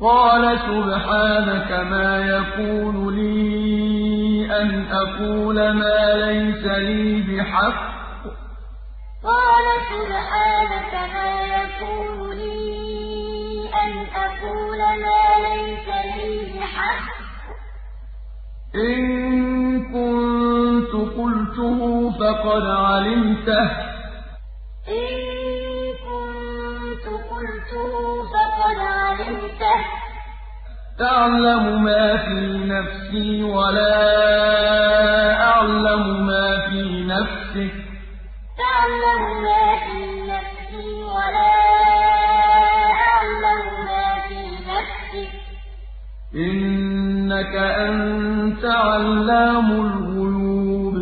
قَالَ سُبْحَانَكَ مَا يَكُونُ لِي أَنْ أَقُولَ مَا لَيْسَ لِي بِحَقٍّ ۚ. قَالَ سُبْحَانَكَ مَا يَكُونُ لِي أَنْ أَقُولَ مَا لَيْسَ لِي بِحَقٍّ ۚ. إِن كُنتُ قُلْتُهُ فَقَدْ عَلِمْتَهُ ۚ. فَقَدْ عَلِمْتَهُ ۚ. تَعْلَمُ مَا فِي نَفْسِي وَلَا أَعْلَمُ مَا فِي نَفْسِكَ ۚ. إِنَّكَ أَنتَ عَلَّامُ الْغُيُوبِ.